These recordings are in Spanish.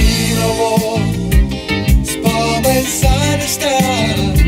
Minovo, spava in sana strada.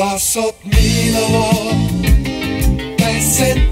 vas od miloval, kaj se.